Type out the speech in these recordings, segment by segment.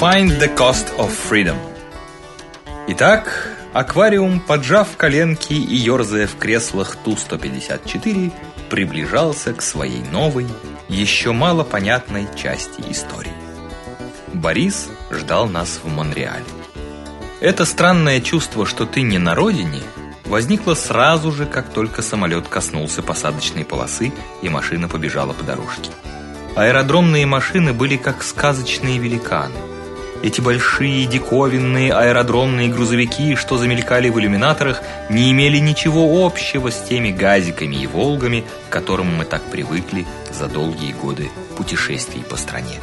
Find the cost of freedom. Итак, аквариум, поджав коленки и ерзая в креслах Ту-154, приближался к своей новой, еще мало понятной части истории. Борис ждал нас в Монреале. Это странное чувство, что ты не на родине, возникло сразу же, как только самолет коснулся посадочной полосы и машина побежала по дорожке. Аэродромные машины были как сказочные великаны. Эти большие диковинные аэродромные грузовики, что замелькали в иллюминаторах, не имели ничего общего с теми газиками и Волгами, к которым мы так привыкли за долгие годы путешествий по стране.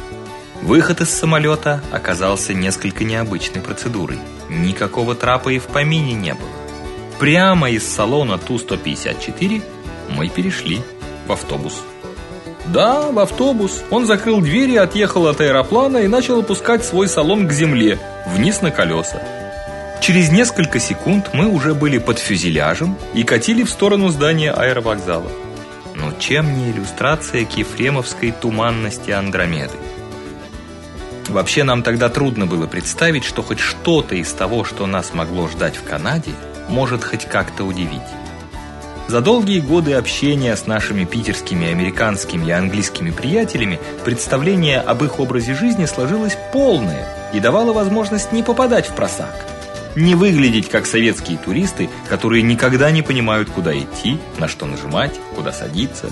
Выход из самолета оказался несколько необычной процедурой. Никакого трапа и в помине не было. Прямо из салона Ту-154 мы перешли в автобус. Да, в автобус. Он закрыл двери, отъехал от аэроплана и начал опускать свой салон к земле, вниз на колеса. Через несколько секунд мы уже были под фюзеляжем и катили в сторону здания аэровокзала. Но чем не иллюстрация к ефремовской туманности Андромеды? Вообще нам тогда трудно было представить, что хоть что-то из того, что нас могло ждать в Канаде, может хоть как-то удивить. За долгие годы общения с нашими питерскими, американскими и английскими приятелями представление об их образе жизни сложилось полное и давало возможность не попадать в просак. Не выглядеть как советские туристы, которые никогда не понимают, куда идти, на что нажимать, куда садиться.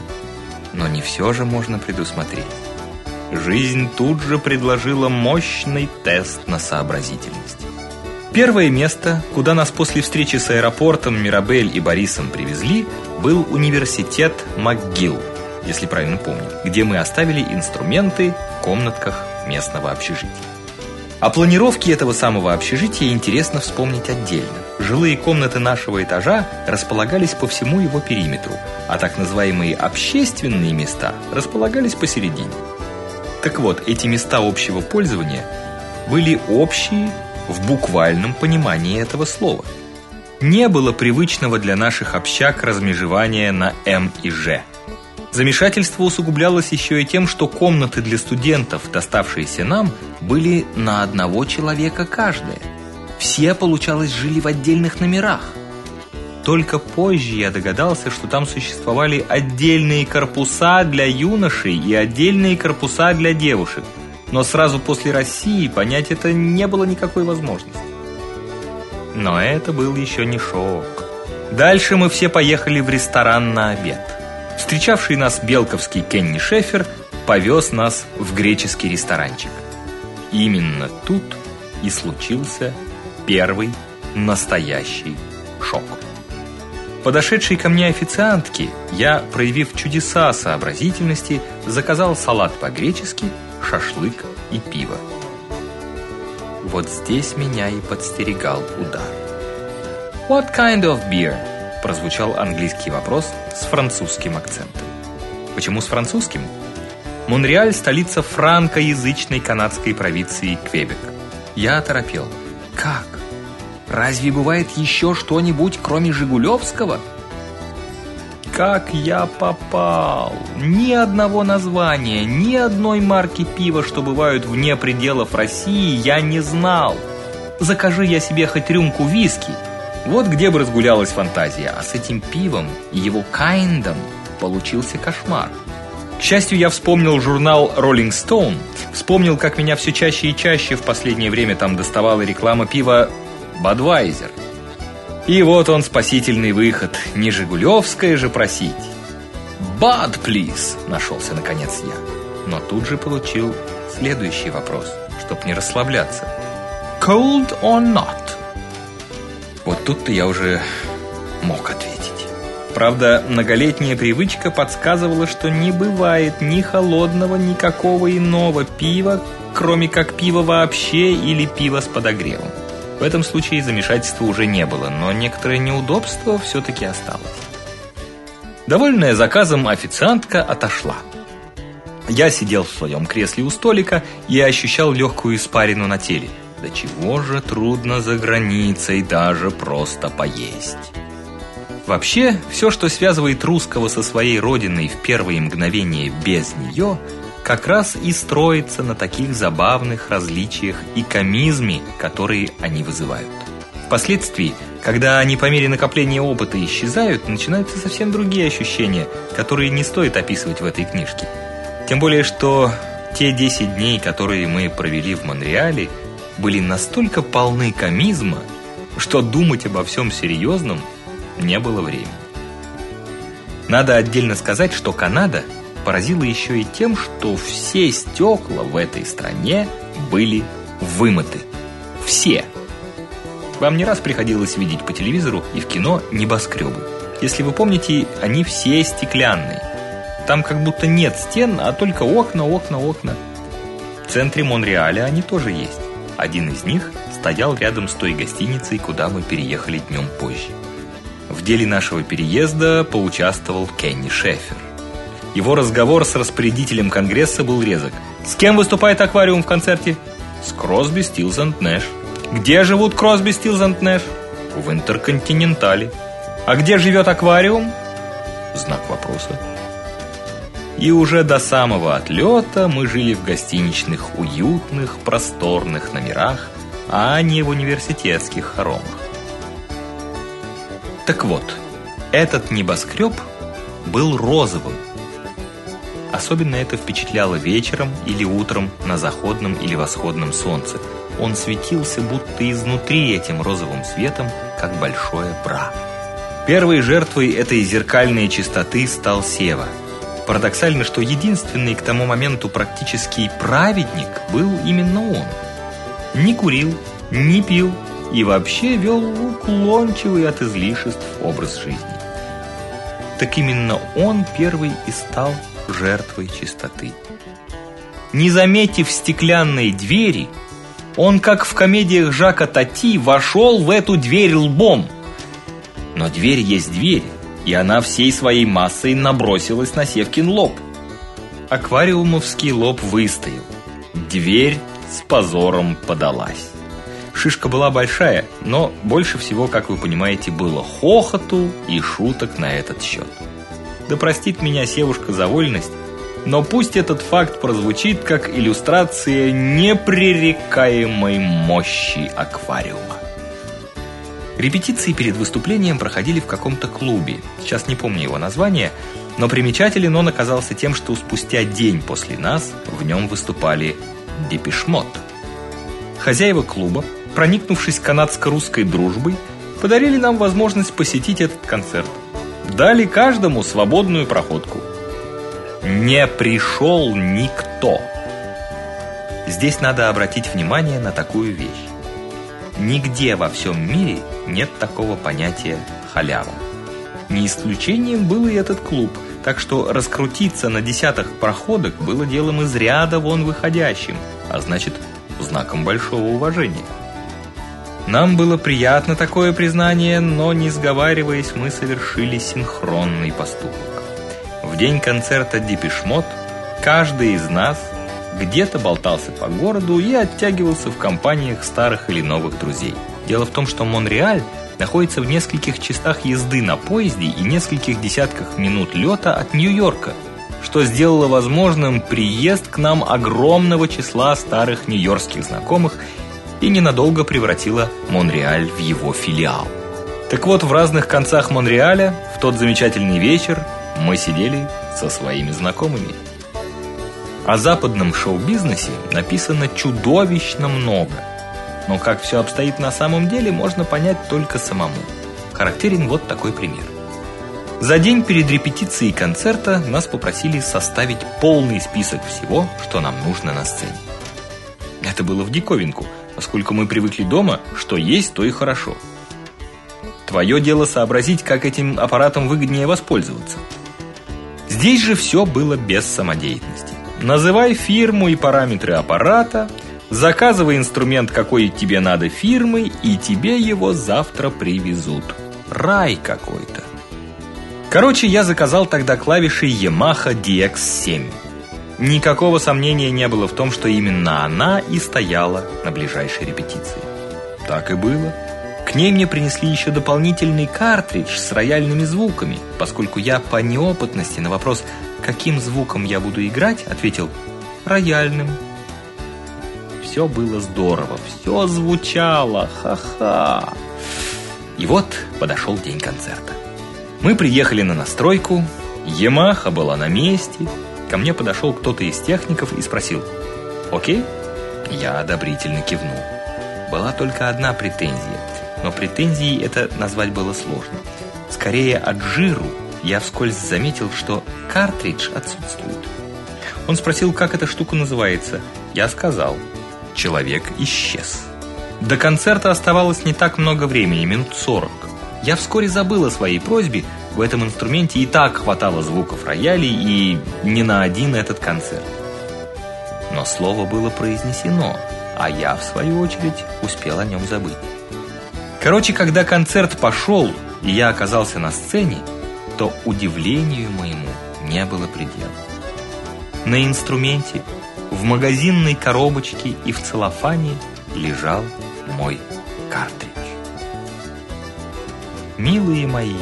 Но не все же можно предусмотреть. Жизнь тут же предложила мощный тест на сообразительность. Первое место, куда нас после встречи с аэропортом Мирабель и Борисом привезли, был университет МcGill, если правильно помню, где мы оставили инструменты в комнатках местного общежития. О планировке этого самого общежития интересно вспомнить отдельно. Жилые комнаты нашего этажа располагались по всему его периметру, а так называемые общественные места располагались посередине. Так вот, эти места общего пользования были общие в буквальном понимании этого слова. Не было привычного для наших общак размежевания на М и Ж. Замешательство усугублялось еще и тем, что комнаты для студентов, доставшиеся нам, были на одного человека каждая. Все, получалось, жили в отдельных номерах. Только позже я догадался, что там существовали отдельные корпуса для юношей и отдельные корпуса для девушек. Но сразу после России понять это не было никакой возможности. Но это был еще не шок. Дальше мы все поехали в ресторан на обед. Встречавший нас белковский Кенни Шефер повез нас в греческий ресторанчик. Именно тут и случился первый настоящий шок. Подошедшей ко мне официантке я, проявив чудеса сообразительности, заказал салат по-гречески, шашлык и пиво. Вот здесь меня и подстерегал удар. What kind of beer? прозвучал английский вопрос с французским акцентом. Почему с французским? Монреаль столица франкоязычной канадской провинции Квебек. Я оторопел. Как? Разве бывает еще что-нибудь, кроме Жигулевского? Как я попал? Ни одного названия, ни одной марки пива, что бывают вне пределов России, я не знал. Закажи я себе хоть рюмку виски. Вот где бы разгулялась фантазия, а с этим пивом и его кайндом получился кошмар. К счастью, я вспомнил журнал Rolling Stone, вспомнил, как меня все чаще и чаще в последнее время там доставала реклама пива Бадвайзер. И вот он спасительный выход, не Жигулевское же просить. Бад, please, нашелся наконец я. Но тут же получил следующий вопрос, чтоб не расслабляться. Cold or not? Вот тут-то я уже мог ответить. Правда, многолетняя привычка подсказывала, что не бывает ни холодного, никакого иного пива, кроме как пива вообще или пива с подогревом. В этом случае замешательства уже не было, но некоторое неудобство все-таки осталось. Довольная заказом официантка отошла. Я сидел в своем кресле у столика и ощущал легкую испарину на теле. Да чего же трудно за границей даже просто поесть. Вообще, все, что связывает русского со своей родиной в первые мгновения без нее, как раз и строится на таких забавных различиях и комизме, которые они вызывают. Впоследствии, когда они по мере накопления опыта исчезают, начинаются совсем другие ощущения, которые не стоит описывать в этой книжке. Тем более, что те 10 дней, которые мы провели в Монреале, были настолько полны комизма, что думать обо всем серьезном не было времени. Надо отдельно сказать, что Канада поразила еще и тем, что все стекла в этой стране были вымыты. Все. Вам не раз приходилось видеть по телевизору и в кино небоскребы. Если вы помните, они все стеклянные. Там как будто нет стен, а только окна, окна, окна. В центре Монреаля они тоже есть. Один из них стоял рядом с той гостиницей, куда мы переехали днем позже. В деле нашего переезда поучаствовал Кенни Шефер. Его разговор с распорядителем Конгресса был резок. С кем выступает аквариум в концерте? С Кросби, Стилс энд Нэш. Где живут Кросби, Стилс энд Нэш? В Интерконтинентале. А где живет аквариум? Знак вопроса. И уже до самого отлета мы жили в гостиничных уютных, просторных номерах, а не в университетских хоромах. Так вот, этот небоскреб был розовым. Особенно это впечатляло вечером или утром на заходном или восходном солнце. Он светился будто изнутри этим розовым светом, как большое бра. Первой жертвой этой зеркальной чистоты стал Сева. Парадоксально, что единственный к тому моменту практически праведник был именно он. Не курил, не пил, и вообще вел уклончивый от излишеств образ жизни. Так именно он первый и стал жертвой чистоты. Не заметив стеклянной двери, он, как в комедиях Жака Тати, вошел в эту дверь лбом. Но дверь есть дверь, и она всей своей массой набросилась на Севкин лоб. Аквариумовский лоб выстоял. Дверь с позором подалась. Шишка была большая, но больше всего, как вы понимаете, было хохоту и шуток на этот счет. Да простит меня Севушка за вольность, но пусть этот факт прозвучит как иллюстрация непререкаемой мощи аквариума. Репетиции перед выступлением проходили в каком-то клубе. Сейчас не помню его название, но примечателен он оказался тем, что спустя день после нас в нем выступали Депешмот. Хозяева клуба проникнувшись канадско-русской дружбой, подарили нам возможность посетить этот концерт. Дали каждому свободную проходку. Не пришел никто. Здесь надо обратить внимание на такую вещь. Нигде во всем мире нет такого понятия халява. Не исключением был и этот клуб, так что раскрутиться на десятых проходок было делом из ряда вон выходящим, а значит, знаком большого уважения. Нам было приятно такое признание, но не сговариваясь, мы совершили синхронный поступок. В день концерта Депешмот каждый из нас где-то болтался по городу и оттягивался в компаниях старых или новых друзей. Дело в том, что Монреаль находится в нескольких часах езды на поезде и нескольких десятках минут лета от Нью-Йорка, что сделало возможным приезд к нам огромного числа старых нью-йоркских знакомых и ненадолго превратила Монреаль в его филиал. Так вот, в разных концах Монреаля в тот замечательный вечер мы сидели со своими знакомыми. О западном шоу-бизнесе написано чудовищно много. Но как все обстоит на самом деле, можно понять только самому. Характерен вот такой пример. За день перед репетицией концерта нас попросили составить полный список всего, что нам нужно на сцене. Это было в диковинку – поскольку мы привыкли дома, что есть, то и хорошо. Твое дело сообразить, как этим аппаратом выгоднее воспользоваться. Здесь же все было без самодеятельности. Называй фирму и параметры аппарата, заказывай инструмент, какой тебе надо фирмы, и тебе его завтра привезут. Рай какой-то. Короче, я заказал тогда клавиши Yamaha DX7. Никакого сомнения не было в том, что именно она и стояла на ближайшей репетиции. Так и было. К ней мне принесли еще дополнительный картридж с рояльными звуками, поскольку я по неопытности на вопрос, каким звуком я буду играть, ответил рояльным. Все было здорово, все звучало, ха-ха. И вот подошел день концерта. Мы приехали на настройку, Ямаха была на месте. Ко мне подошел кто-то из техников и спросил: "О'кей?" Я одобрительно кивнул. Была только одна претензия, но претензией это назвать было сложно. Скорее от жиру я вскользь заметил, что картридж отсутствует. Он спросил, как эта штука называется. Я сказал: "Человек исчез". До концерта оставалось не так много времени, минут сорок. Я вскоре забыл о своей просьбе. В этом инструменте и так хватало звуков роялей и не на один этот концерт. Но слово было произнесено, а я в свою очередь успел о нем забыть. Короче, когда концерт пошел, и я оказался на сцене, то удивлению моему не было предела. На инструменте, в магазинной коробочке и в целлофане лежал мой картридж. Милые мои,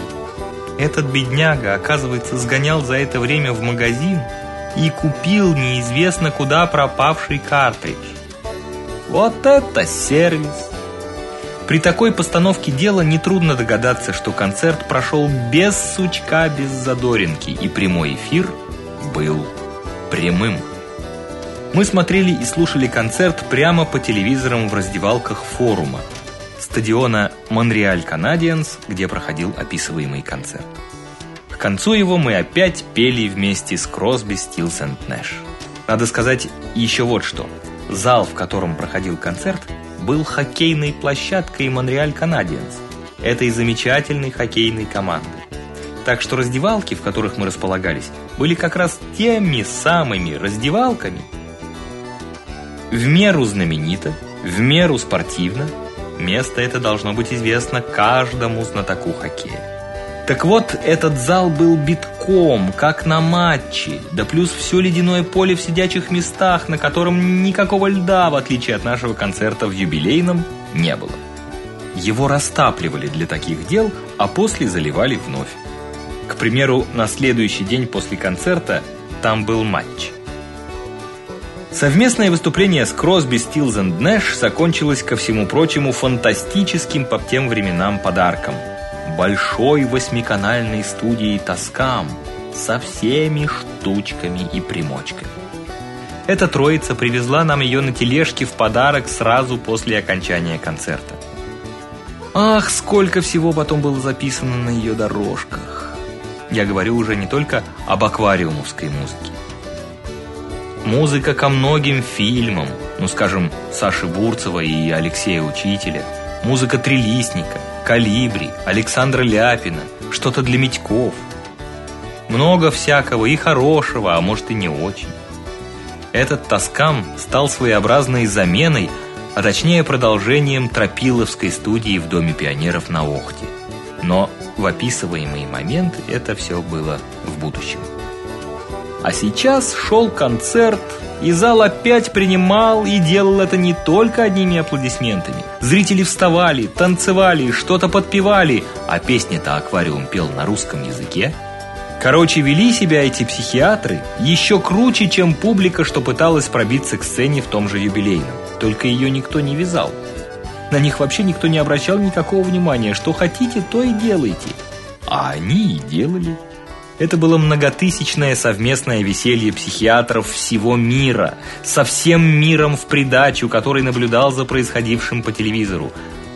этот бедняга, оказывается, сгонял за это время в магазин и купил неизвестно куда пропавший картридж. Вот это сервис! При такой постановке дела нетрудно догадаться, что концерт прошел без сучка, без задоринки, и прямой эфир был прямым. Мы смотрели и слушали концерт прямо по телевизорам в раздевалках форума, стадиона Монреаль Канадиенс, где проходил описываемый концерт. К концу его мы опять пели вместе с Кросби, Стилс энд Нэш. Надо сказать еще вот что. Зал, в котором проходил концерт, был хоккейной площадкой Монреаль Канадиенс, этой замечательной хоккейной команды. Так что раздевалки, в которых мы располагались, были как раз теми самыми раздевалками, в меру знаменито, в меру спортивно, место это должно быть известно каждому знатоку хоккея. Так вот, этот зал был битком, как на матче, да плюс все ледяное поле в сидячих местах, на котором никакого льда, в отличие от нашего концерта в юбилейном, не было. Его растапливали для таких дел, а после заливали вновь. К примеру, на следующий день после концерта там был матч – Совместное выступление с Кросби, Стилз и Нэш закончилось ко всему прочему фантастическим по тем временам подарком. Большой восьмиканальной студией Тоскам со всеми штучками и примочками. Эта троица привезла нам ее на тележке в подарок сразу после окончания концерта. Ах, сколько всего потом было записано на ее дорожках. Я говорю уже не только об аквариумовской музыке. Музыка ко многим фильмам, ну, скажем, Саши Бурцева и Алексея Учителя, музыка Трилистника, Калибри, Александра Ляпина, что-то для Митьков. Много всякого и хорошего, а может и не очень. Этот Тоскам стал своеобразной заменой, а точнее продолжением Тропиловской студии в Доме пионеров на Охте. Но в описываемый момент это все было в будущем. А сейчас шел концерт, и зал опять принимал и делал это не только одними аплодисментами. Зрители вставали, танцевали, что-то подпевали, а песня-то «Аквариум» пел на русском языке. Короче, вели себя эти психиатры еще круче, чем публика, что пыталась пробиться к сцене в том же юбилейном. Только ее никто не вязал. На них вообще никто не обращал никакого внимания. Что хотите, то и делайте. А они и делали. Это было многотысячное совместное веселье психиатров всего мира, со всем миром в придачу, который наблюдал за происходившим по телевизору.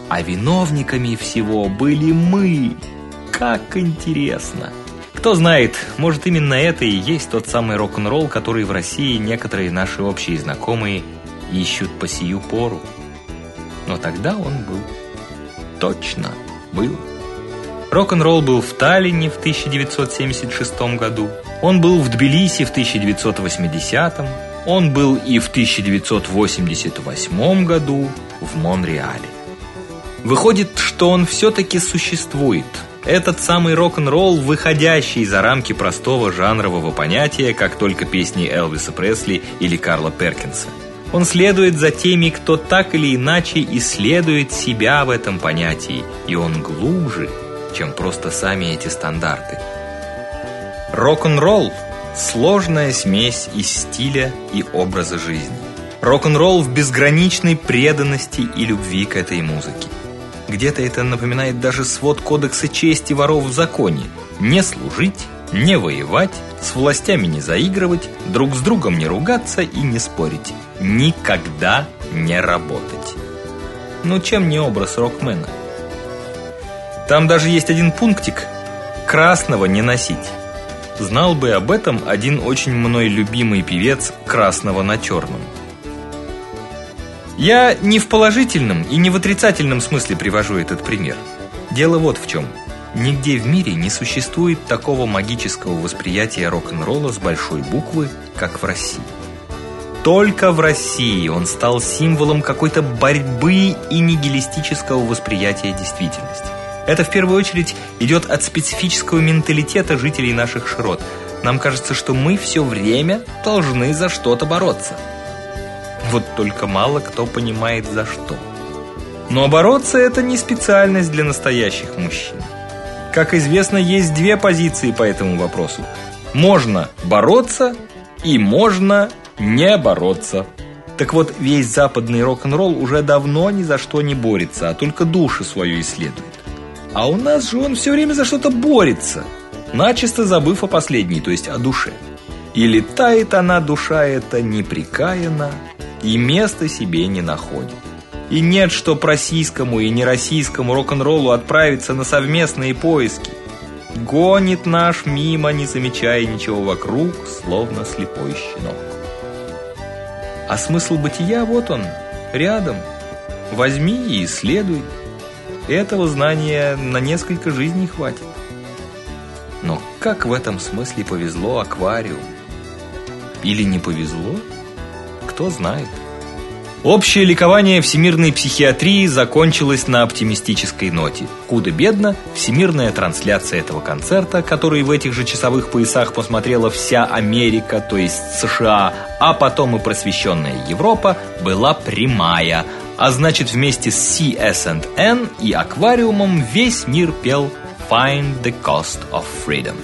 А виновниками всего были мы. Как интересно. Кто знает, может именно это и есть тот самый рок-н-ролл, который в России некоторые наши общие знакомые ищут по сию пору. Но тогда он был. Точно был. Рок-н-ролл был в Таллине в 1976 году, он был в Тбилиси в 1980, он был и в 1988 году в Монреале. Выходит, что он все-таки существует. Этот самый рок-н-ролл, выходящий за рамки простого жанрового понятия, как только песни Элвиса Пресли или Карла Перкинса. Он следует за теми, кто так или иначе исследует себя в этом понятии, и он глубже, чем просто сами эти стандарты. Рок-н-ролл Сложная смесь из стиля и образа жизни. Рок-н-ролл в безграничной преданности и любви к этой музыке. Где-то это напоминает даже свод кодекса чести воров в законе: не служить, не воевать, с властями не заигрывать, друг с другом не ругаться и не спорить, никогда не работать. Ну чем не образ рокмена? Там даже есть один пунктик: красного не носить. Знал бы об этом один очень мной любимый певец красного на черном. Я не в положительном и не в отрицательном смысле привожу этот пример. Дело вот в чем. Нигде в мире не существует такого магического восприятия рок-н-ролла с большой буквы, как в России. Только в России он стал символом какой-то борьбы и нигилистического восприятия действительности. Это в первую очередь идет от специфического менталитета жителей наших широт. Нам кажется, что мы все время должны за что-то бороться. Вот только мало кто понимает за что. Но бороться это не специальность для настоящих мужчин. Как известно, есть две позиции по этому вопросу. Можно бороться и можно не бороться. Так вот, весь западный рок-н-ролл уже давно ни за что не борется, а только душу свою исследует. А у нас же он все время за что-то борется, начисто забыв о последней, то есть о душе. И летает она, душа эта, неприкаянна, и места себе не находит. И нет, что по российскому и нероссийскому рок-н-роллу отправиться на совместные поиски. Гонит наш мимо, не замечая ничего вокруг, словно слепой щенок. А смысл бытия вот он, рядом. Возьми и исследуй. Этого знания на несколько жизней хватит. Но как в этом смысле повезло аквариум? Или не повезло? Кто знает. Общее ликование всемирной психиатрии закончилось на оптимистической ноте. Худо-бедно, всемирная трансляция этого концерта, который в этих же часовых поясах посмотрела вся Америка, то есть США, а потом и просвещенная Европа, была прямая, а значит, вместе с CSN и аквариумом весь мир пел Find the Cost of Freedom.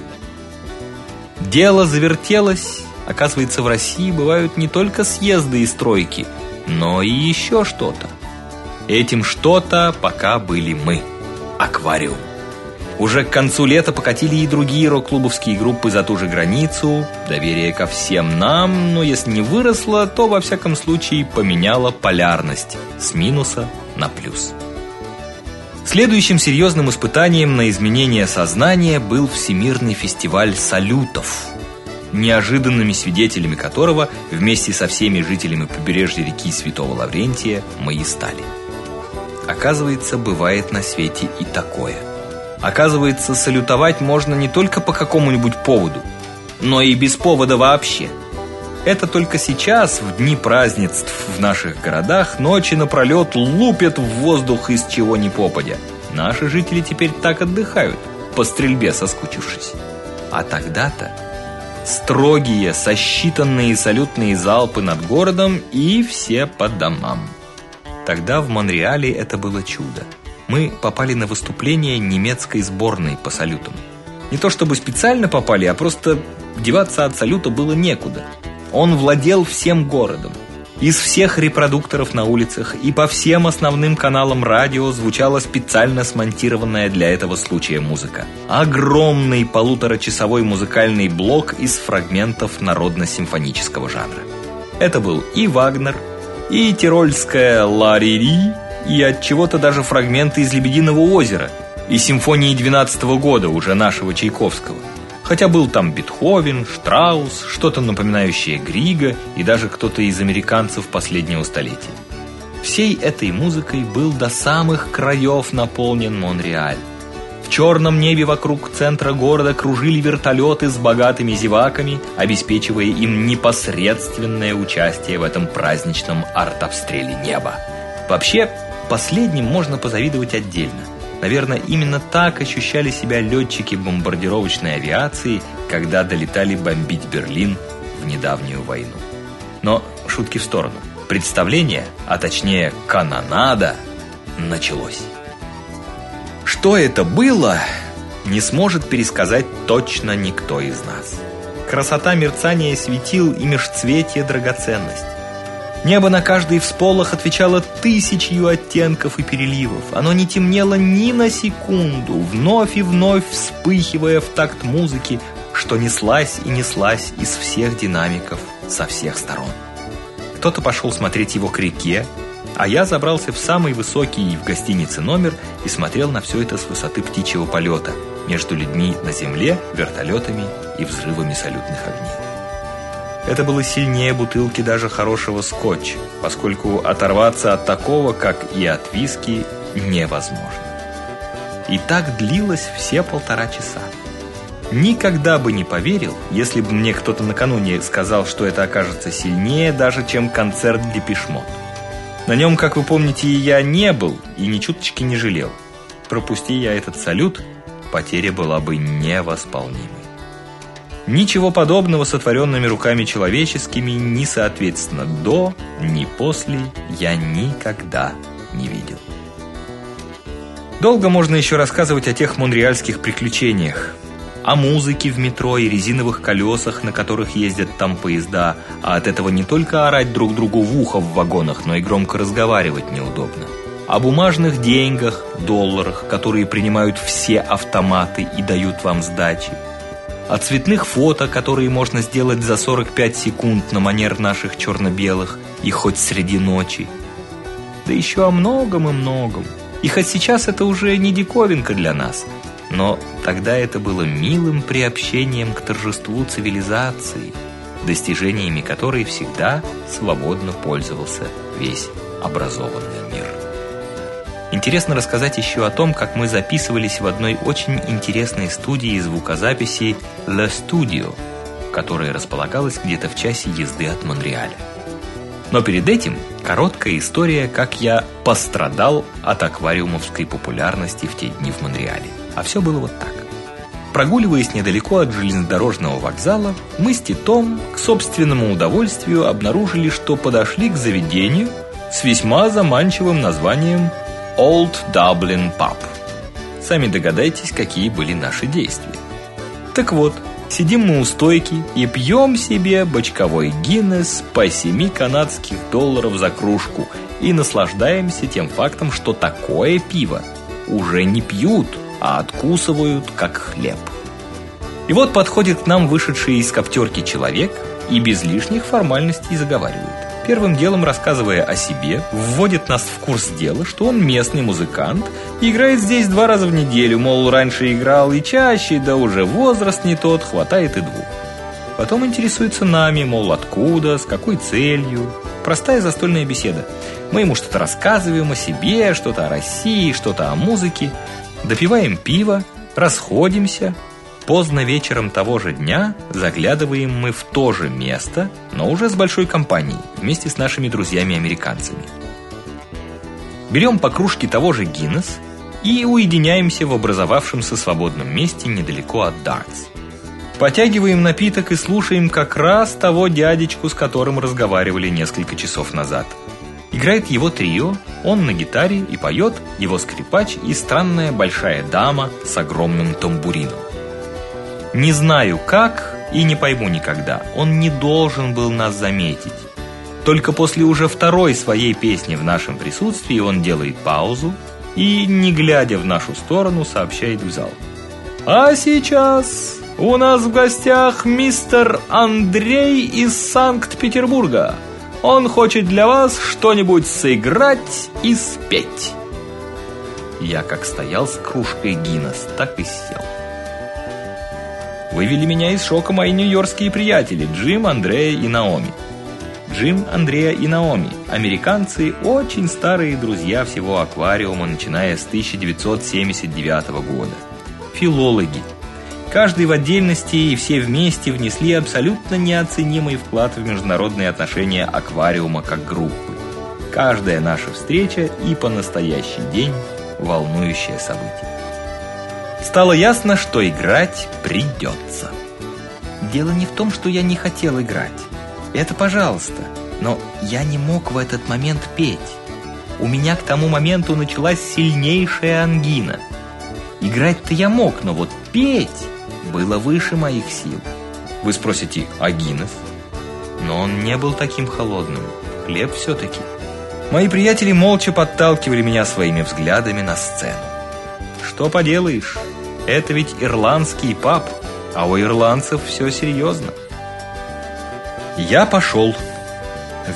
Дело завертелось. Оказывается, в России бывают не только съезды и стройки, но и еще что-то. Этим что-то пока были мы. Аквариум. Уже к концу лета покатили и другие рок-клубовские группы за ту же границу. Доверие ко всем нам, но если не выросло, то во всяком случае поменяло полярность с минуса на плюс. Следующим серьезным испытанием на изменение сознания был Всемирный фестиваль салютов, неожиданными свидетелями которого вместе со всеми жителями побережья реки Святого Лаврентия мы и стали. Оказывается, бывает на свете и такое – Оказывается, салютовать можно не только по какому-нибудь поводу, но и без повода вообще. Это только сейчас, в дни празднеств в наших городах, ночи напролет лупят в воздух из чего ни попадя. Наши жители теперь так отдыхают, по стрельбе соскучившись. А тогда-то строгие, сосчитанные салютные залпы над городом и все по домам. Тогда в Монреале это было чудо мы попали на выступление немецкой сборной по салютам. Не то чтобы специально попали, а просто деваться от салюта было некуда. Он владел всем городом. Из всех репродукторов на улицах и по всем основным каналам радио звучала специально смонтированная для этого случая музыка. Огромный полуторачасовой музыкальный блок из фрагментов народно-симфонического жанра. Это был и Вагнер, и тирольская «Ла-ри-ри», и от чего-то даже фрагменты из Лебединого озера и симфонии 12 -го года уже нашего Чайковского. Хотя был там Бетховен, Штраус, что-то напоминающее Грига и даже кто-то из американцев последнего столетия. Всей этой музыкой был до самых краев наполнен Монреаль. В черном небе вокруг центра города кружили вертолеты с богатыми зеваками, обеспечивая им непосредственное участие в этом праздничном артобстреле неба. Вообще, Последним можно позавидовать отдельно. Наверное, именно так ощущали себя летчики бомбардировочной авиации, когда долетали бомбить Берлин в недавнюю войну. Но шутки в сторону. Представление, а точнее канонада, началось. Что это было, не сможет пересказать точно никто из нас. красота мерцания светил и межцветие драгоценность. Небо на каждый всполох отвечало тысячью оттенков и переливов. Оно не темнело ни на секунду, вновь и вновь вспыхивая в такт музыки, что неслась и неслась из всех динамиков со всех сторон. Кто-то пошел смотреть его к реке, а я забрался в самый высокий в гостинице номер и смотрел на все это с высоты птичьего полета между людьми на земле, вертолетами и взрывами салютных огней. Это было сильнее бутылки даже хорошего скотча, поскольку оторваться от такого, как и от виски, невозможно. И так длилось все полтора часа. Никогда бы не поверил, если бы мне кто-то накануне сказал, что это окажется сильнее даже, чем концерт Депешмот. На нем, как вы помните, я не был и ни чуточки не жалел. Пропусти я этот салют, потеря была бы невосполнимой. Ничего подобного сотворенными руками человеческими ни соответственно до, ни после я никогда не видел. Долго можно еще рассказывать о тех монреальских приключениях, о музыке в метро и резиновых колесах, на которых ездят там поезда, а от этого не только орать друг другу в ухо в вагонах, но и громко разговаривать неудобно. О бумажных деньгах, долларах, которые принимают все автоматы и дают вам сдачи о цветных фото, которые можно сделать за 45 секунд на манер наших черно-белых и хоть среди ночи. Да еще о многом и многом. И хоть сейчас это уже не диковинка для нас, но тогда это было милым приобщением к торжеству цивилизации, достижениями которой всегда свободно пользовался весь образованный мир. Интересно рассказать еще о том, как мы записывались в одной очень интересной студии звукозаписи Le Studio, которая располагалась где-то в часе езды от Монреаля. Но перед этим короткая история, как я пострадал от аквариумовской популярности в те дни в Монреале. А все было вот так. Прогуливаясь недалеко от железнодорожного вокзала, мы с Титом к собственному удовольствию обнаружили, что подошли к заведению с весьма заманчивым названием Old Dublin Pub. Сами догадайтесь, какие были наши действия. Так вот, сидим мы у стойки и пьем себе бочковой Гиннес по 7 канадских долларов за кружку и наслаждаемся тем фактом, что такое пиво уже не пьют, а откусывают как хлеб. И вот подходит к нам вышедший из коптерки человек и без лишних формальностей заговаривает первым делом рассказывая о себе, вводит нас в курс дела, что он местный музыкант, играет здесь два раза в неделю, мол, раньше играл и чаще, да уже возраст не тот, хватает и двух. Потом интересуется нами, мол, откуда, с какой целью. Простая застольная беседа. Мы ему что-то рассказываем о себе, что-то о России, что-то о музыке, допиваем пиво, расходимся, Поздно вечером того же дня заглядываем мы в то же место, но уже с большой компанией, вместе с нашими друзьями-американцами. Берем по кружке того же Гиннес и уединяемся в образовавшемся свободном месте недалеко от Дартс. Потягиваем напиток и слушаем как раз того дядечку, с которым разговаривали несколько часов назад. Играет его трио, он на гитаре и поет его скрипач и странная большая дама с огромным тамбурином. Не знаю как и не пойму никогда. Он не должен был нас заметить. Только после уже второй своей песни в нашем присутствии он делает паузу и, не глядя в нашу сторону, сообщает в зал. А сейчас у нас в гостях мистер Андрей из Санкт-Петербурга. Он хочет для вас что-нибудь сыграть и спеть. Я как стоял с кружкой Гиннес, так и сел. Вывели меня из шока мои нью-йоркские приятели Джим, Андрея и Наоми. Джим, Андрея и Наоми – американцы, очень старые друзья всего аквариума, начиная с 1979 года. Филологи. Каждый в отдельности и все вместе внесли абсолютно неоценимый вклад в международные отношения аквариума как группы. Каждая наша встреча и по настоящий день волнующее событие. Стало ясно, что играть придется. Дело не в том, что я не хотел играть. Это пожалуйста. Но я не мог в этот момент петь. У меня к тому моменту началась сильнейшая ангина. Играть-то я мог, но вот петь было выше моих сил. Вы спросите, а Гиннес? Но он не был таким холодным. Хлеб все таки Мои приятели молча подталкивали меня своими взглядами на сцену. Что поделаешь? Это ведь ирландский паб, а у ирландцев все серьезно. Я пошел.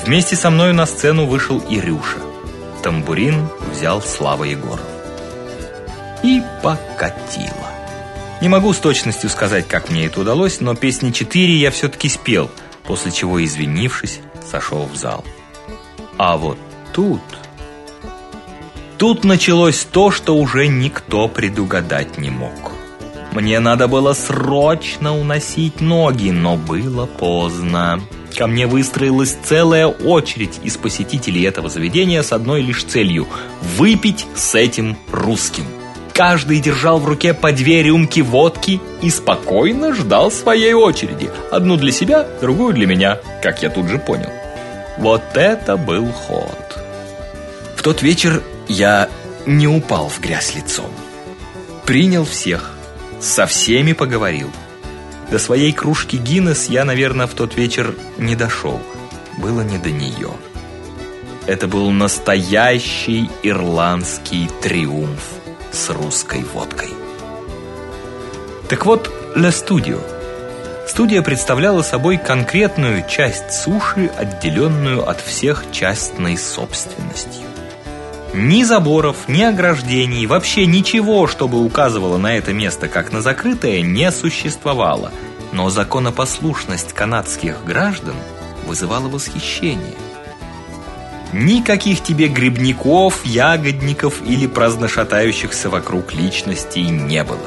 Вместе со мной на сцену вышел Ирюша. Тамбурин взял Слава Егоров. И покатило. Не могу с точностью сказать, как мне это удалось, но песни четыре я все таки спел, после чего, извинившись, сошел в зал. А вот тут тут началось то, что уже никто предугадать не мог. Мне надо было срочно уносить ноги, но было поздно. Ко мне выстроилась целая очередь из посетителей этого заведения с одной лишь целью выпить с этим русским. Каждый держал в руке по две рюмки водки и спокойно ждал своей очереди. Одну для себя, другую для меня, как я тут же понял. Вот это был ход. В тот вечер я не упал в грязь лицом. Принял всех, со всеми поговорил. До своей кружки Гиннес я, наверное, в тот вечер не дошел. Было не до нее. Это был настоящий ирландский триумф с русской водкой. Так вот, «Ля Студио». Студия представляла собой конкретную часть суши, отделенную от всех частной собственностью. Ни заборов, ни ограждений, вообще ничего, чтобы указывало на это место как на закрытое, не существовало. Но законопослушность канадских граждан вызывала восхищение. Никаких тебе грибников, ягодников или праздношатающихся вокруг личностей не было.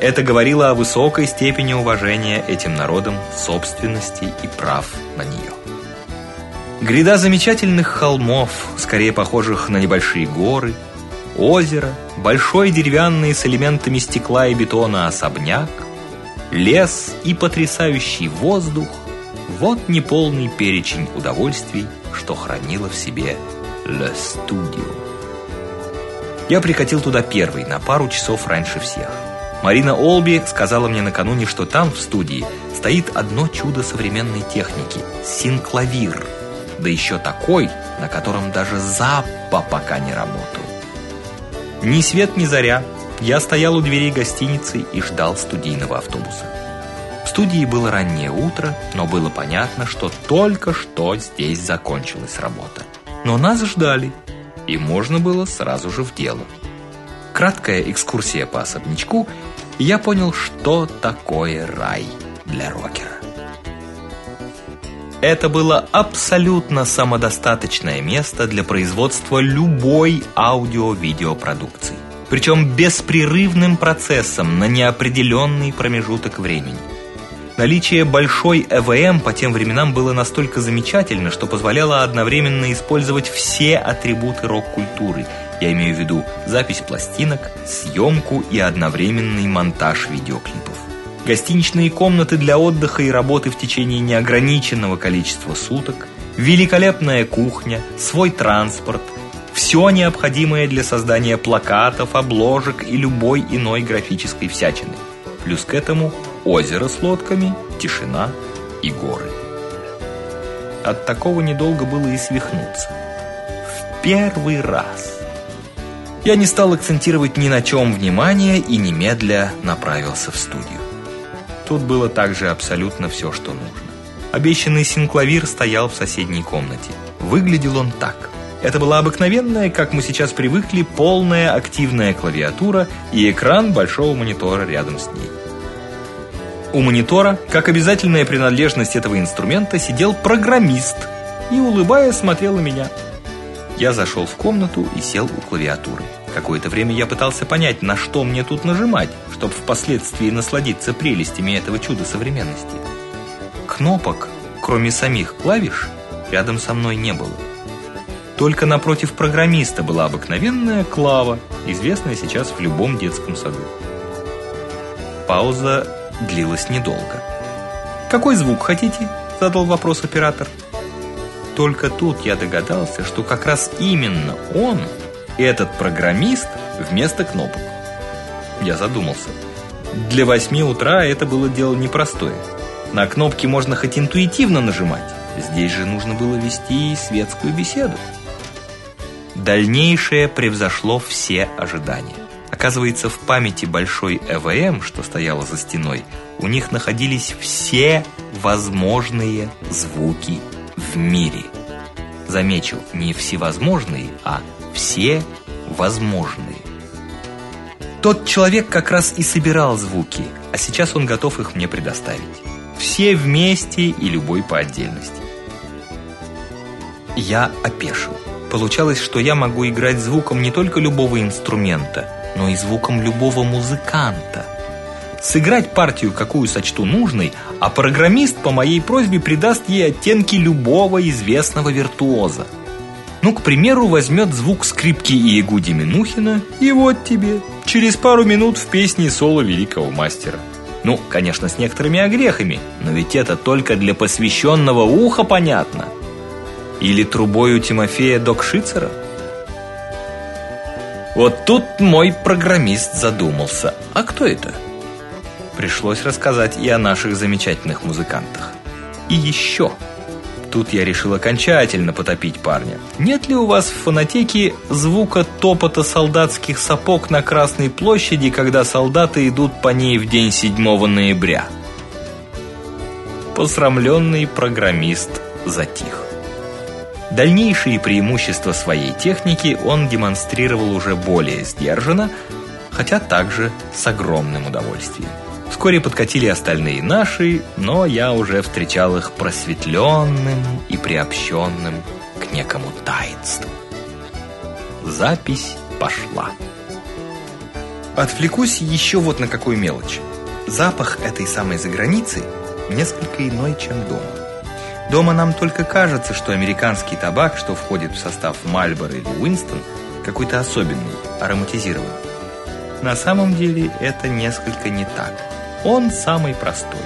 Это говорило о высокой степени уважения этим народам собственности и прав на нее. Гряда замечательных холмов, скорее похожих на небольшие горы, озеро, большой деревянный с элементами стекла и бетона особняк, лес и потрясающий воздух вот неполный перечень удовольствий, что хранило в себе Le Studio. Я прикатил туда первый, на пару часов раньше всех. Марина Олби сказала мне накануне, что там в студии стоит одно чудо современной техники синклавир да еще такой, на котором даже Заппа пока не работал. Ни свет, ни заря. Я стоял у дверей гостиницы и ждал студийного автобуса. В студии было раннее утро, но было понятно, что только что здесь закончилась работа. Но нас ждали, и можно было сразу же в дело. Краткая экскурсия по особнячку, и я понял, что такое рай для рокера. Это было абсолютно самодостаточное место для производства любой аудио-видеопродукции. Причем беспрерывным процессом на неопределенный промежуток времени. Наличие большой ЭВМ по тем временам было настолько замечательно, что позволяло одновременно использовать все атрибуты рок-культуры. Я имею в виду запись пластинок, съемку и одновременный монтаж видеоклипов гостиничные комнаты для отдыха и работы в течение неограниченного количества суток, великолепная кухня, свой транспорт, все необходимое для создания плакатов, обложек и любой иной графической всячины. Плюс к этому озеро с лодками, тишина и горы. От такого недолго было и свихнуться. В первый раз. Я не стал акцентировать ни на чем внимание и немедля направился в студию. Тут было также абсолютно все, что нужно. Обещанный синклавир стоял в соседней комнате. Выглядел он так. Это была обыкновенная, как мы сейчас привыкли, полная активная клавиатура и экран большого монитора рядом с ней. У монитора, как обязательная принадлежность этого инструмента, сидел программист и, улыбаясь, смотрел на меня. Я зашел в комнату и сел у клавиатуры. Какое-то время я пытался понять, на что мне тут нажимать, чтобы впоследствии насладиться прелестями этого чуда современности. Кнопок, кроме самих клавиш, рядом со мной не было. Только напротив программиста была обыкновенная клава, известная сейчас в любом детском саду. Пауза длилась недолго. «Какой звук хотите?» – задал вопрос оператор. Только тут я догадался, что как раз именно он – этот программист вместо кнопок. Я задумался. Для восьми утра это было дело непростое. На кнопки можно хоть интуитивно нажимать. Здесь же нужно было вести светскую беседу. Дальнейшее превзошло все ожидания. Оказывается, в памяти большой ЭВМ, что стояла за стеной, у них находились все возможные звуки в мире. Замечу, не всевозможные, а все возможные. Тот человек как раз и собирал звуки, а сейчас он готов их мне предоставить. Все вместе и любой по отдельности. Я опешил. Получалось, что я могу играть звуком не только любого инструмента, но и звуком любого музыканта. Сыграть партию, какую сочту нужной, а программист по моей просьбе придаст ей оттенки любого известного виртуоза. Ну, к примеру, возьмет звук скрипки Иегуди Минухина, и вот тебе, через пару минут в песне соло великого мастера. Ну, конечно, с некоторыми огрехами, но ведь это только для посвященного уха понятно. Или трубой у Тимофея Докшицера? Вот тут мой программист задумался. А кто это? Пришлось рассказать и о наших замечательных музыкантах. И еще. Тут я решил окончательно потопить парня. Нет ли у вас в фонотеке звука топота солдатских сапог на Красной площади, когда солдаты идут по ней в день 7 ноября? Посрамленный программист затих. Дальнейшие преимущества своей техники он демонстрировал уже более сдержанно, хотя также с огромным удовольствием. Вскоре подкатили остальные наши, но я уже встречал их просветленным и приобщенным к некому таинству. Запись пошла. Отвлекусь еще вот на какую мелочь. Запах этой самой заграницы несколько иной, чем дома. Дома нам только кажется, что американский табак, что входит в состав Мальборо или Уинстон, какой-то особенный, ароматизированный. На самом деле это несколько не так. Он самый простой,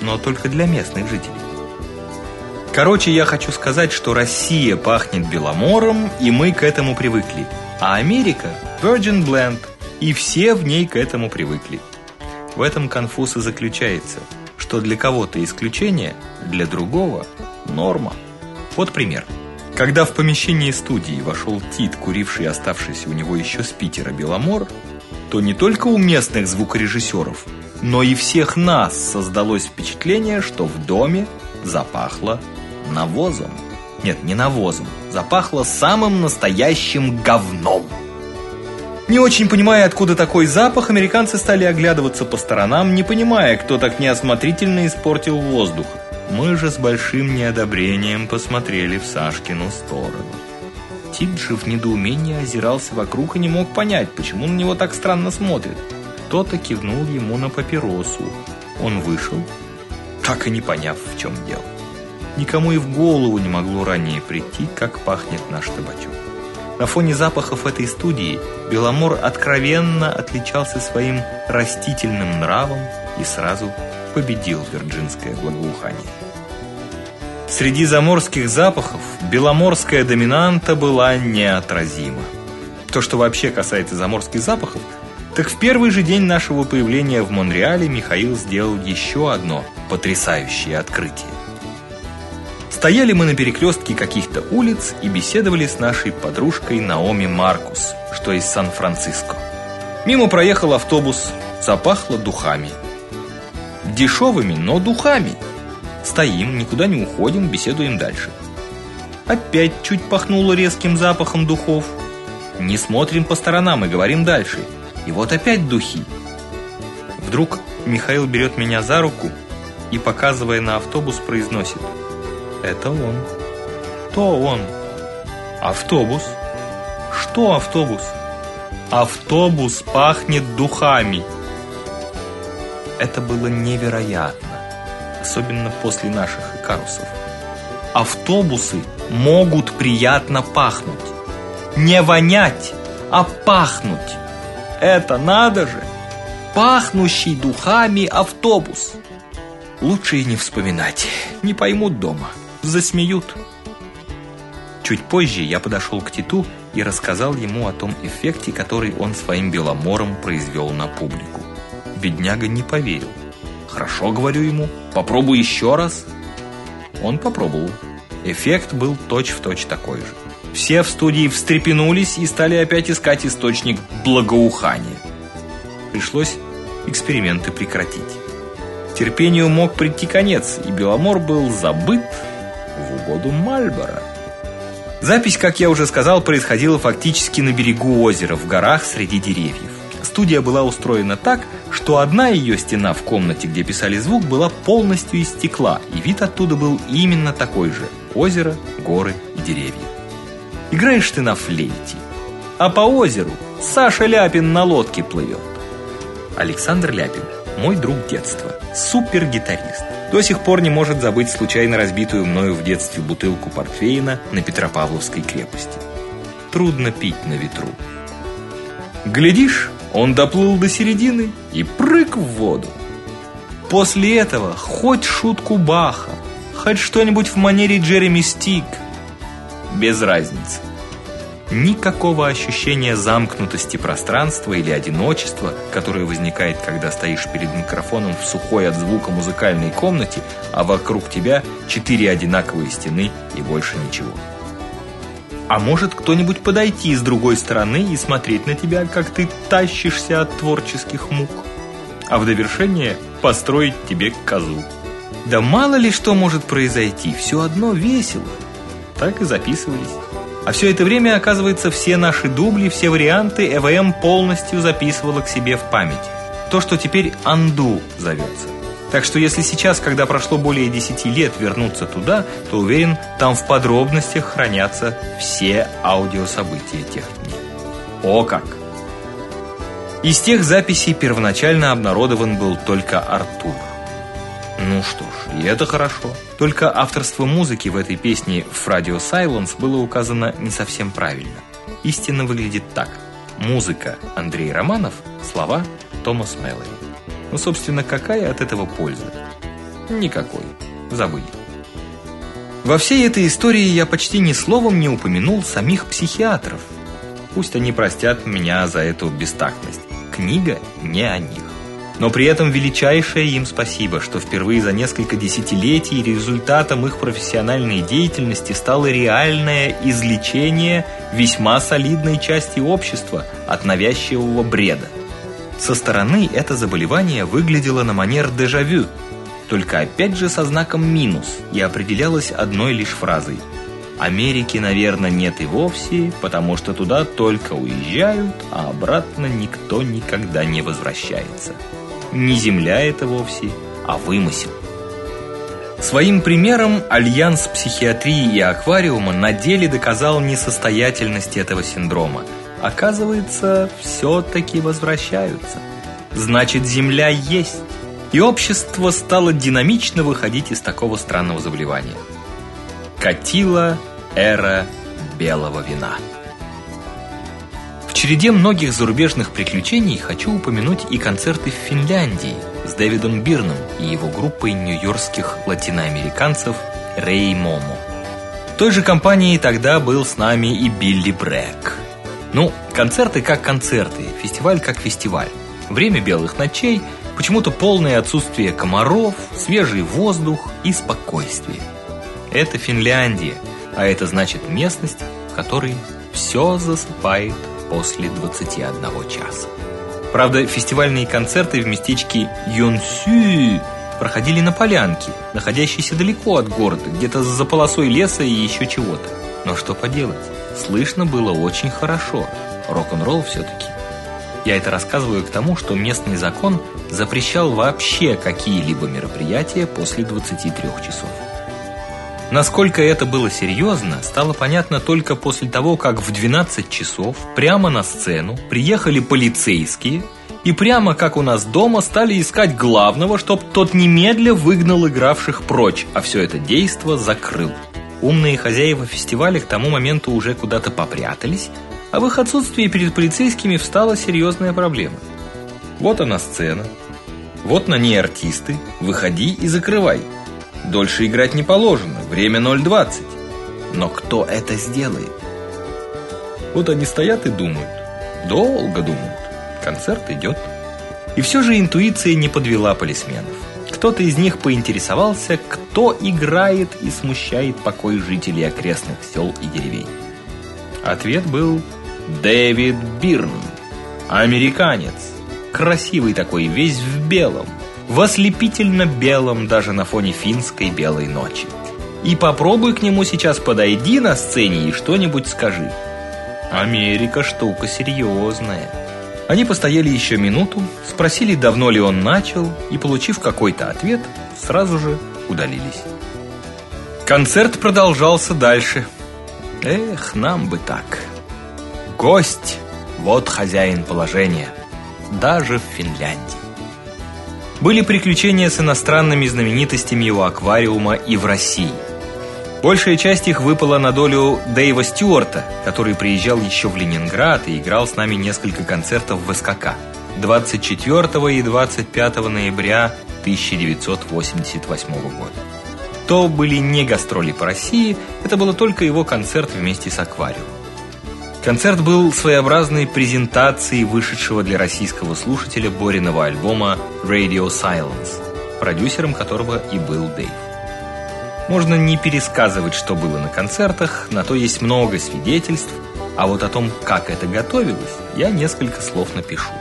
но только для местных жителей. Короче, я хочу сказать, что Россия пахнет беломором, и мы к этому привыкли. А Америка Virgin Blend, и все в ней к этому привыкли. В этом конфуз и заключается – что для кого-то исключение, для другого норма. Вот пример. Когда в помещение студии вошел Тит, куривший оставшийся у него еще с Питера Беломор, то не только у местных звукорежиссеров, но и всех нас создалось впечатление, что в доме запахло навозом. Нет, не навозом, запахло самым настоящим говном. Не очень понимая, откуда такой запах, американцы стали оглядываться по сторонам, не понимая, кто так неосмотрительно испортил воздух. Мы же с большим неодобрением посмотрели в Сашкину сторону. Тит же в недоумении озирался вокруг и не мог понять, почему на него так странно смотрят. Кто-то кивнул ему на папиросу. Он вышел, так и не поняв, в чем дело. Никому и в голову не могло ранее прийти, как пахнет наш табачок. На фоне запахов этой студии Беломор откровенно отличался своим растительным нравом и сразу победил вирджинское благоухание. Среди заморских запахов беломорская доминанта была неотразима. То, что вообще касается заморских запахов, так в первый же день нашего появления в Монреале Михаил сделал еще одно потрясающее открытие. Стояли мы на перекрестке каких-то улиц и беседовали с нашей подружкой Наоми Маркус, что из Сан-Франциско. Мимо проехал автобус, запахло духами. Дешевыми, но духами. Стоим, никуда не уходим, беседуем дальше. Опять чуть пахнуло резким запахом духов. Не смотрим по сторонам и говорим дальше. И вот опять духи. Вдруг Михаил берет меня за руку и, показывая на автобус, произносит – это он. Кто он? Автобус. Что автобус? Автобус пахнет духами. Это было невероятно, особенно после наших икарусов. Автобусы могут приятно пахнуть. Не вонять, а пахнуть. Это надо же! Пахнущий духами автобус. Лучше и не вспоминать, не поймут дома засмеют. Чуть позже я подошел к Титу и рассказал ему о том эффекте, который он своим беломором произвел на публику. Бедняга не поверил. Хорошо, говорю ему. Попробуй еще раз. Он попробовал. Эффект был точь-в-точь точь такой же. Все в студии встрепенулись и стали опять искать источник благоухания. Пришлось эксперименты прекратить. Терпению мог прийти конец, и Беломор был забыт в угоду Мальборо. Запись, как я уже сказал, происходила фактически на берегу озера, в горах среди деревьев. Студия была устроена так, что одна ее стена в комнате, где писали звук, была полностью из стекла, и вид оттуда был именно такой же: озеро, горы и деревья. Играешь ты на флейте, а по озеру Саша Ляпин на лодке плывет. Александр Ляпин, мой друг детства, супер-гитарист. До сих пор не может забыть случайно разбитую мною в детстве бутылку портвейна на Петропавловской крепости. Трудно пить на ветру. Глядишь, он доплыл до середины и прыг в воду. После этого хоть шутку Баха, хоть что-нибудь в манере Джереми Стик, без разницы. Никакого ощущения замкнутости пространства или одиночества, которое возникает, когда стоишь перед микрофоном в сухой от звука музыкальной комнате, а вокруг тебя четыре одинаковые стены и больше ничего. А может кто-нибудь подойти с другой стороны и смотреть на тебя, как ты тащишься от творческих мук, а в довершение построить тебе козу. Да мало ли что может произойти, все одно весело. Так и записывались. А все это время, оказывается, все наши дубли, все варианты ЭВМ полностью записывала к себе в память. То, что теперь Анду зовется. Так что если сейчас, когда прошло более 10 лет, вернуться туда, то уверен, там в подробностях хранятся все аудиособытия тех дней. О как! Из тех записей первоначально обнародован был только Артур. Ну что ж, и это хорошо. Только авторство музыки в этой песне в Radio Silence было указано не совсем правильно. Истина выглядит так: музыка Андрей Романов, слова Томас Меллори. Ну, собственно, какая от этого польза? Никакой. Забыли. Во всей этой истории я почти ни словом не упомянул самих психиатров. Пусть они простят меня за эту бестактность. Книга не о них. Но при этом величайшее им спасибо, что впервые за несколько десятилетий результатом их профессиональной деятельности стало реальное излечение весьма солидной части общества от навязчивого бреда. Со стороны это заболевание выглядело на манер дежавю, только опять же со знаком минус и определялось одной лишь фразой: Америки, наверное, нет и вовсе, потому что туда только уезжают, а обратно никто никогда не возвращается. Не земля это вовсе, а вымысел. Своим примером альянс психиатрии и аквариума на деле доказал несостоятельность этого синдрома – оказывается, все-таки возвращаются. Значит, Земля есть. И общество стало динамично выходить из такого странного заболевания. Катила эра белого вина. Череде многих зарубежных приключений хочу упомянуть и концерты в Финляндии с Дэвидом Бирном и его группой нью-йоркских латиноамериканцев Рэй Момо. В той же компании тогда был с нами и Билли Брэк. Ну, концерты как концерты, фестиваль как фестиваль. Время белых ночей, почему-то полное отсутствие комаров, свежий воздух и спокойствие. Это Финляндия, а это значит местность, в которой все засыпает после 21 часа. Правда, фестивальные концерты в местечке Йонсю проходили на полянке, находящейся далеко от города, где-то за полосой леса и еще чего-то. Но что поделать? Слышно было очень хорошо. Рок-н-ролл все-таки. Я это рассказываю к тому, что местный закон запрещал вообще какие-либо мероприятия после 23 часов. Насколько это было серьезно, стало понятно только после того, как в 12 часов прямо на сцену приехали полицейские и прямо как у нас дома стали искать главного, чтоб тот немедля выгнал игравших прочь, а все это действо закрыл. Умные хозяева фестиваля к тому моменту уже куда-то попрятались, а в их отсутствии перед полицейскими встала серьезная проблема. Вот она сцена. Вот на ней артисты. Выходи и закрывай. Дольше играть не положено. Время 0:20. Но кто это сделает? Вот они стоят и думают. Долго думают. Концерт идет. И все же интуиция не подвела полисменов. кто-то из них поинтересовался, кто играет и смущает покой жителей окрестных сел и деревень. Ответ был Дэвид Бирн, американец, красивый такой, весь в белом, в ослепительно белом даже на фоне финской белой ночи. И попробуй к нему сейчас подойди на сцене и что-нибудь скажи. Америка штука серьезная. Они постояли еще минуту, спросили, давно ли он начал, и, получив какой-то ответ, сразу же удалились. Концерт продолжался дальше. Эх, нам бы так. Гость вот хозяин положения, даже в Финляндии. Были приключения с иностранными знаменитостями у аквариума и в России. Большая часть их выпала на долю Дэйва Стюарта, который приезжал еще в Ленинград и играл с нами несколько концертов в СКК 24 и 25 ноября 1988 года. То были не гастроли по России, это было только его концерт вместе с аквариумом. Концерт был своеобразной презентацией вышедшего для российского слушателя Бориного альбома Radio Silence, продюсером которого и был Дэйв. Можно не пересказывать, что было на концертах, на то есть много свидетельств, а вот о том, как это готовилось, я несколько слов напишу.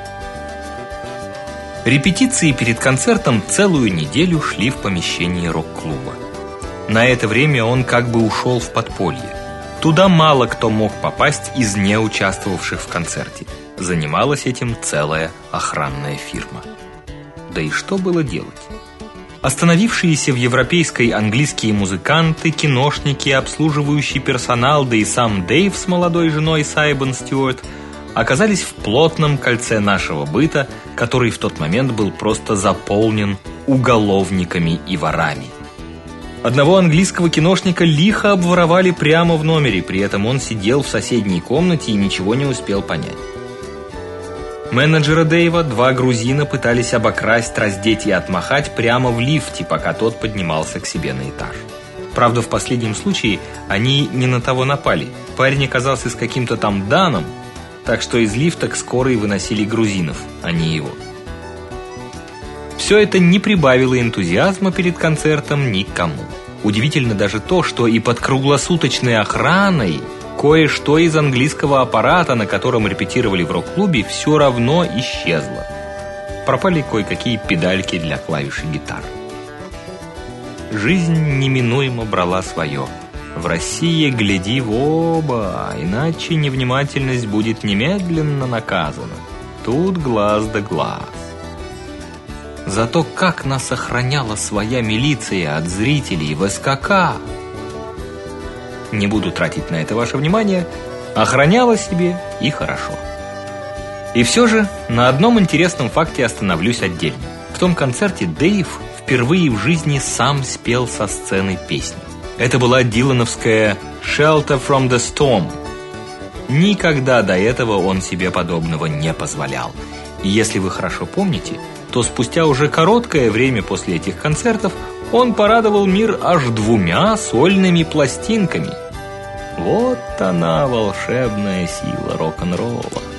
Репетиции перед концертом целую неделю шли в помещении рок-клуба. На это время он как бы ушел в подполье. Туда мало кто мог попасть из не участвовавших в концерте. Занималась этим целая охранная фирма. Да и что было делать? Остановившиеся в европейской английские музыканты, киношники, обслуживающий персонал, да и сам Дэйв с молодой женой Сайбон Стюарт оказались в плотном кольце нашего быта, который в тот момент был просто заполнен уголовниками и ворами. Одного английского киношника лихо обворовали прямо в номере, при этом он сидел в соседней комнате и ничего не успел понять. Менеджера Дэйва два грузина пытались обокрасть, раздеть и отмахать прямо в лифте, пока тот поднимался к себе на этаж. Правда, в последнем случае они не на того напали. Парень оказался с каким-то там Даном, так что из лифта к скорой выносили грузинов, а не его. Все это не прибавило энтузиазма перед концертом никому. Удивительно даже то, что и под круглосуточной охраной Кое-что из английского аппарата, на котором репетировали в рок-клубе, все равно исчезло. Пропали кое-какие педальки для клавиш и гитар. Жизнь неминуемо брала свое. В России гляди в оба, иначе невнимательность будет немедленно наказана. Тут глаз да глаз. Зато как нас охраняла своя милиция от зрителей в СКК не буду тратить на это ваше внимание, охраняла себе и хорошо. И все же на одном интересном факте остановлюсь отдельно. В том концерте Дэйв впервые в жизни сам спел со сцены песню. Это была Дилановская Shelter from the Storm. Никогда до этого он себе подобного не позволял. И если вы хорошо помните, то спустя уже короткое время после этих концертов он порадовал мир аж двумя сольными пластинками – вот она, волшебная сила рок-н-ролла.